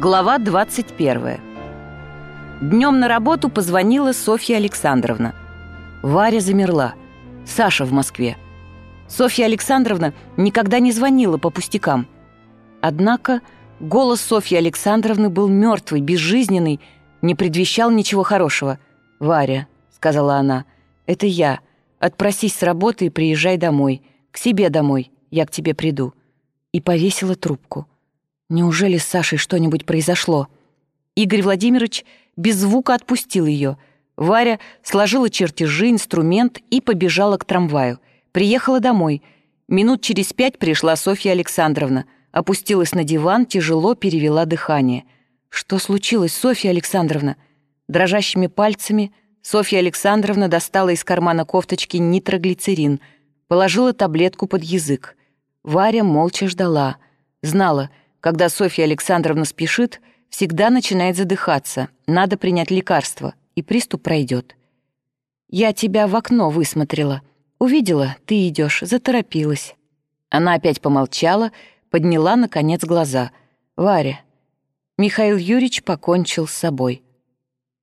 Глава 21. Днем на работу позвонила Софья Александровна. Варя замерла. Саша в Москве. Софья Александровна никогда не звонила по пустякам. Однако голос Софьи Александровны был мертвый, безжизненный, не предвещал ничего хорошего. «Варя», — сказала она, — «это я. Отпросись с работы и приезжай домой. К себе домой. Я к тебе приду». И повесила трубку. Неужели с Сашей что-нибудь произошло? Игорь Владимирович без звука отпустил ее. Варя сложила чертежи, инструмент и побежала к трамваю. Приехала домой. Минут через пять пришла Софья Александровна. Опустилась на диван, тяжело перевела дыхание. «Что случилось, Софья Александровна?» Дрожащими пальцами Софья Александровна достала из кармана кофточки нитроглицерин, положила таблетку под язык. Варя молча ждала. Знала — когда Софья Александровна спешит, всегда начинает задыхаться. Надо принять лекарство, и приступ пройдет. «Я тебя в окно высмотрела. Увидела, ты идешь, заторопилась». Она опять помолчала, подняла, наконец, глаза. «Варя, Михаил Юрьевич покончил с собой».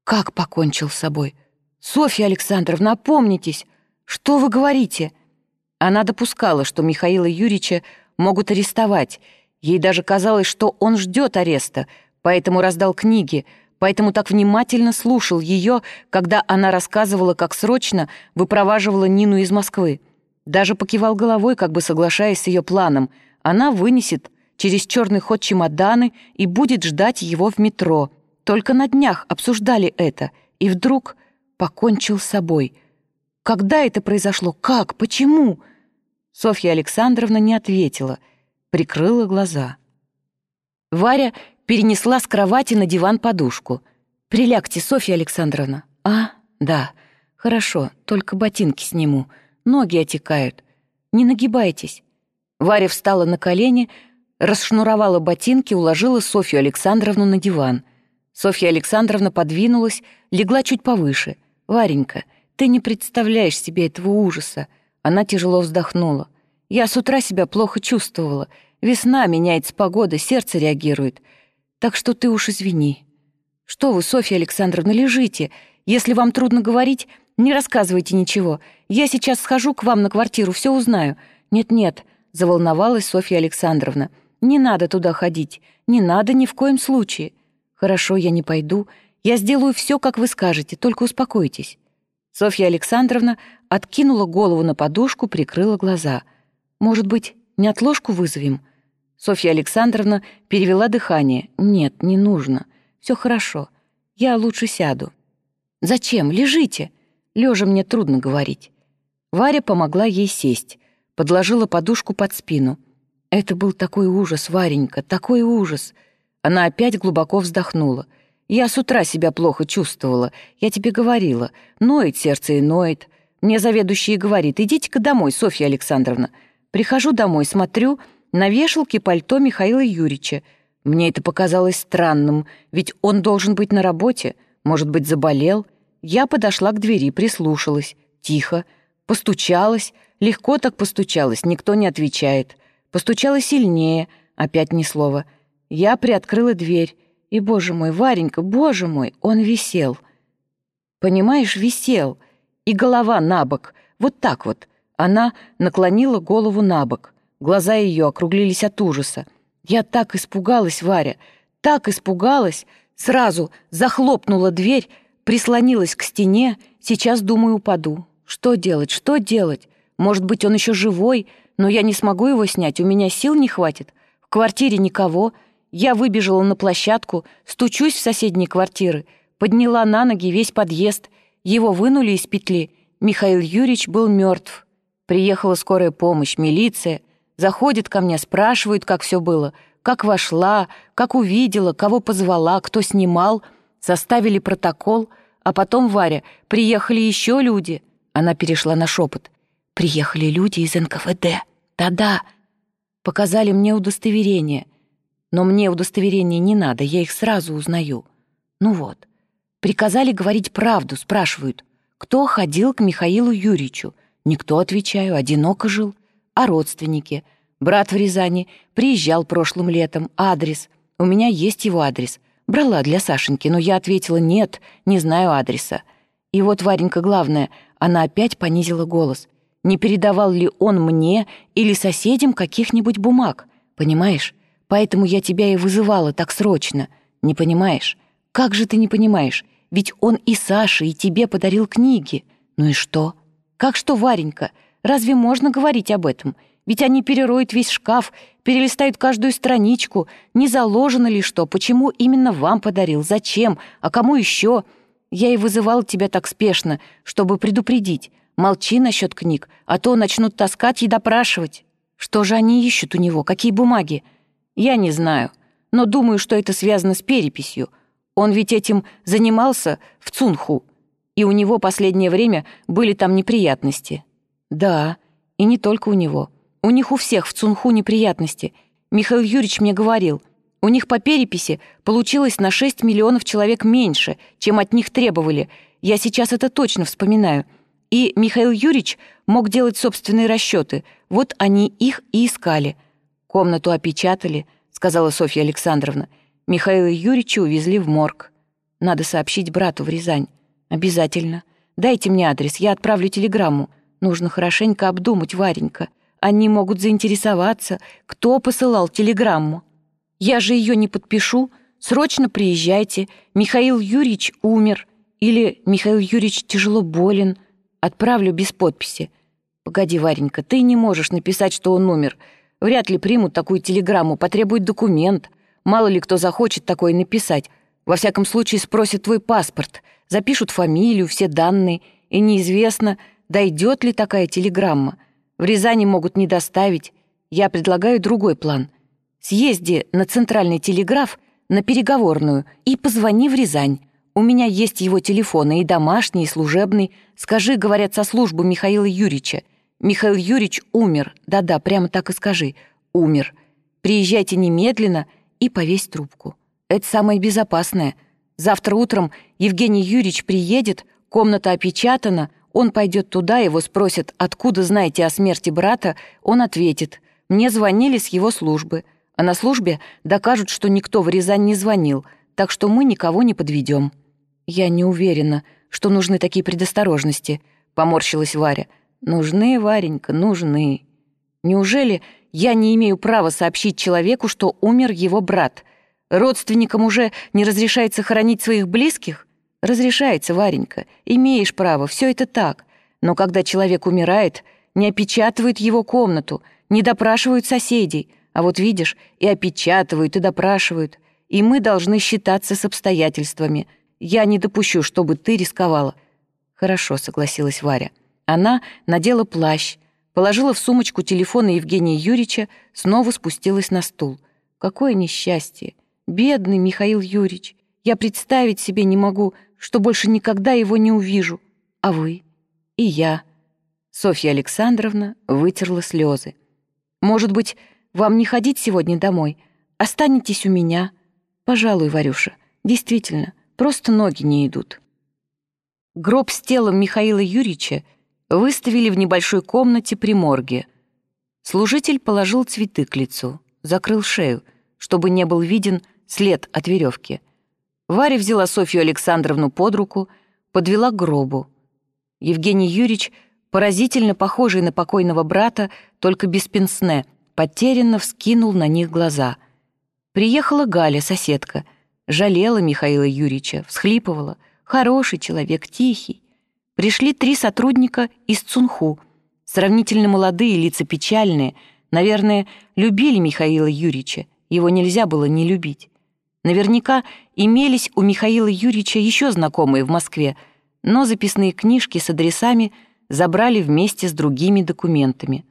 «Как покончил с собой? Софья Александровна, опомнитесь! Что вы говорите?» Она допускала, что Михаила Юрьевича могут арестовать, Ей даже казалось, что он ждет ареста, поэтому раздал книги, поэтому так внимательно слушал ее, когда она рассказывала, как срочно выпроваживала Нину из Москвы. Даже покивал головой, как бы соглашаясь с ее планом. Она вынесет через черный ход чемоданы и будет ждать его в метро. Только на днях обсуждали это, и вдруг покончил с собой. Когда это произошло? Как? Почему? Софья Александровна не ответила — прикрыла глаза. Варя перенесла с кровати на диван подушку. «Прилягте, Софья Александровна». «А, да, хорошо, только ботинки сниму. Ноги отекают. Не нагибайтесь». Варя встала на колени, расшнуровала ботинки, уложила Софью Александровну на диван. Софья Александровна подвинулась, легла чуть повыше. «Варенька, ты не представляешь себе этого ужаса». Она тяжело вздохнула. «Я с утра себя плохо чувствовала. Весна, меняется погода, сердце реагирует. Так что ты уж извини. Что вы, Софья Александровна, лежите. Если вам трудно говорить, не рассказывайте ничего. Я сейчас схожу к вам на квартиру, все узнаю. Нет-нет, заволновалась Софья Александровна. Не надо туда ходить. Не надо ни в коем случае. Хорошо, я не пойду. Я сделаю все, как вы скажете, только успокойтесь. Софья Александровна откинула голову на подушку, прикрыла глаза. Может быть, не отложку вызовем?» Софья Александровна перевела дыхание. «Нет, не нужно. Все хорошо. Я лучше сяду». «Зачем? Лежите!» Лежа мне трудно говорить. Варя помогла ей сесть, подложила подушку под спину. Это был такой ужас, Варенька, такой ужас. Она опять глубоко вздохнула. Я с утра себя плохо чувствовала. Я тебе говорила. Ноет сердце и ноет. Мне заведующий говорит, идите-ка домой, Софья Александровна. Прихожу домой, смотрю, на вешалке пальто Михаила Юрьевича. Мне это показалось странным, ведь он должен быть на работе, может быть, заболел. Я подошла к двери, прислушалась. Тихо. Постучалась. Легко так постучалась, никто не отвечает. Постучала сильнее, опять ни слова. Я приоткрыла дверь. И, боже мой, Варенька, боже мой, он висел. Понимаешь, висел. И голова на бок. Вот так вот. Она наклонила голову на бок. Глаза ее округлились от ужаса. Я так испугалась, Варя, так испугалась. Сразу захлопнула дверь, прислонилась к стене. Сейчас, думаю, упаду. Что делать, что делать? Может быть, он еще живой, но я не смогу его снять, у меня сил не хватит. В квартире никого. Я выбежала на площадку, стучусь в соседние квартиры, подняла на ноги весь подъезд. Его вынули из петли. Михаил Юрьевич был мертв. Приехала скорая помощь, милиция. Заходит ко мне, спрашивают, как все было. Как вошла, как увидела, кого позвала, кто снимал. Составили протокол. А потом, Варя, приехали еще люди. Она перешла на шепот. Приехали люди из НКВД. Да-да. Показали мне удостоверение. Но мне удостоверение не надо, я их сразу узнаю. Ну вот. Приказали говорить правду, спрашивают. Кто ходил к Михаилу Юрьевичу? Никто, отвечаю, одиноко жил. А родственники? Брат в Рязани приезжал прошлым летом. Адрес. У меня есть его адрес. Брала для Сашеньки, но я ответила «нет, не знаю адреса». И вот, Варенька, главное, она опять понизила голос. Не передавал ли он мне или соседям каких-нибудь бумаг, понимаешь? Поэтому я тебя и вызывала так срочно. Не понимаешь? Как же ты не понимаешь? Ведь он и Саше, и тебе подарил книги. Ну и что? Как что, Варенька? Разве можно говорить об этом? Ведь они перероют весь шкаф, перелистают каждую страничку. Не заложено ли что? Почему именно вам подарил? Зачем? А кому еще? Я и вызывал тебя так спешно, чтобы предупредить. Молчи насчет книг, а то начнут таскать и допрашивать. Что же они ищут у него? Какие бумаги? Я не знаю, но думаю, что это связано с переписью. Он ведь этим занимался в Цунху, и у него последнее время были там неприятности. Да, и не только у него. У них у всех в Цунху неприятности. Михаил Юрьевич мне говорил, у них по переписи получилось на 6 миллионов человек меньше, чем от них требовали. Я сейчас это точно вспоминаю. И Михаил Юрьевич мог делать собственные расчеты. Вот они их и искали. Комнату опечатали, сказала Софья Александровна. Михаила Юрьевича увезли в морг. Надо сообщить брату в Рязань. Обязательно. Дайте мне адрес, я отправлю телеграмму. Нужно хорошенько обдумать, Варенька. Они могут заинтересоваться, кто посылал телеграмму. Я же ее не подпишу. Срочно приезжайте. Михаил Юрьевич умер. Или Михаил Юрьевич тяжело болен. Отправлю без подписи. Погоди, Варенька, ты не можешь написать, что он умер. Вряд ли примут такую телеграмму, потребуют документ. Мало ли кто захочет такое написать. Во всяком случае спросят твой паспорт, запишут фамилию, все данные, и неизвестно, дойдет ли такая телеграмма. В Рязани могут не доставить. Я предлагаю другой план. Съезди на центральный телеграф, на переговорную, и позвони в Рязань. У меня есть его телефоны, и домашний, и служебный. Скажи, говорят, со службы Михаила Юрьевича. Михаил Юрьевич умер. Да-да, прямо так и скажи. Умер. Приезжайте немедленно и повесь трубку. Это самое безопасное. Завтра утром Евгений Юрьевич приедет, комната опечатана, он пойдет туда, его спросят, откуда знаете о смерти брата, он ответит. Мне звонили с его службы. А на службе докажут, что никто в Рязань не звонил, так что мы никого не подведем. «Я не уверена, что нужны такие предосторожности», — поморщилась Варя. «Нужны, Варенька, нужны. Неужели я не имею права сообщить человеку, что умер его брат? Родственникам уже не разрешается хоронить своих близких? Разрешается, Варенька, имеешь право, все это так. Но когда человек умирает, не опечатывают его комнату, не допрашивают соседей, а вот видишь, и опечатывают, и допрашивают. И мы должны считаться с обстоятельствами — я не допущу, чтобы ты рисковала». «Хорошо», — согласилась Варя. Она надела плащ, положила в сумочку телефона Евгения Юрьевича, снова спустилась на стул. «Какое несчастье! Бедный Михаил Юрьевич! Я представить себе не могу, что больше никогда его не увижу. А вы? И я». Софья Александровна вытерла слезы. «Может быть, вам не ходить сегодня домой? Останетесь у меня?» «Пожалуй, Варюша, действительно, Просто ноги не идут. Гроб с телом Михаила Юрьевича выставили в небольшой комнате при морге. Служитель положил цветы к лицу, закрыл шею, чтобы не был виден след от веревки. Варя взяла Софью Александровну под руку, подвела к гробу. Евгений Юрьевич, поразительно похожий на покойного брата, только без пенсне, потерянно вскинул на них глаза. Приехала Галя, соседка — Жалела Михаила Юрьевича, всхлипывала. Хороший человек, тихий. Пришли три сотрудника из Цунху. Сравнительно молодые, лица печальные. Наверное, любили Михаила Юрьевича. Его нельзя было не любить. Наверняка имелись у Михаила Юрьевича еще знакомые в Москве, но записные книжки с адресами забрали вместе с другими документами.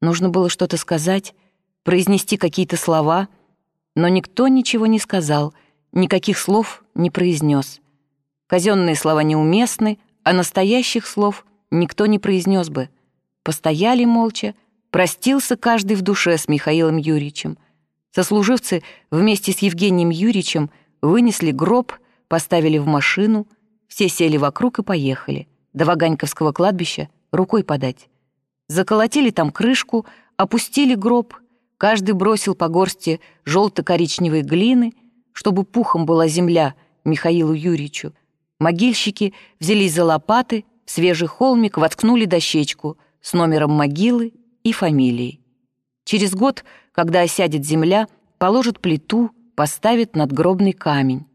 Нужно было что-то сказать, произнести какие-то слова, но никто ничего не сказал — никаких слов не произнес. Казенные слова неуместны, а настоящих слов никто не произнес бы. Постояли молча, простился каждый в душе с Михаилом Юрьевичем. Сослуживцы вместе с Евгением Юрьевичем вынесли гроб, поставили в машину, все сели вокруг и поехали. До Ваганьковского кладбища рукой подать. Заколотили там крышку, опустили гроб, Каждый бросил по горсти желто-коричневой глины, чтобы пухом была земля Михаилу Юрьевичу. Могильщики взялись за лопаты, в свежий холмик воткнули дощечку с номером могилы и фамилией. Через год, когда осядет земля, положат плиту, поставят надгробный камень.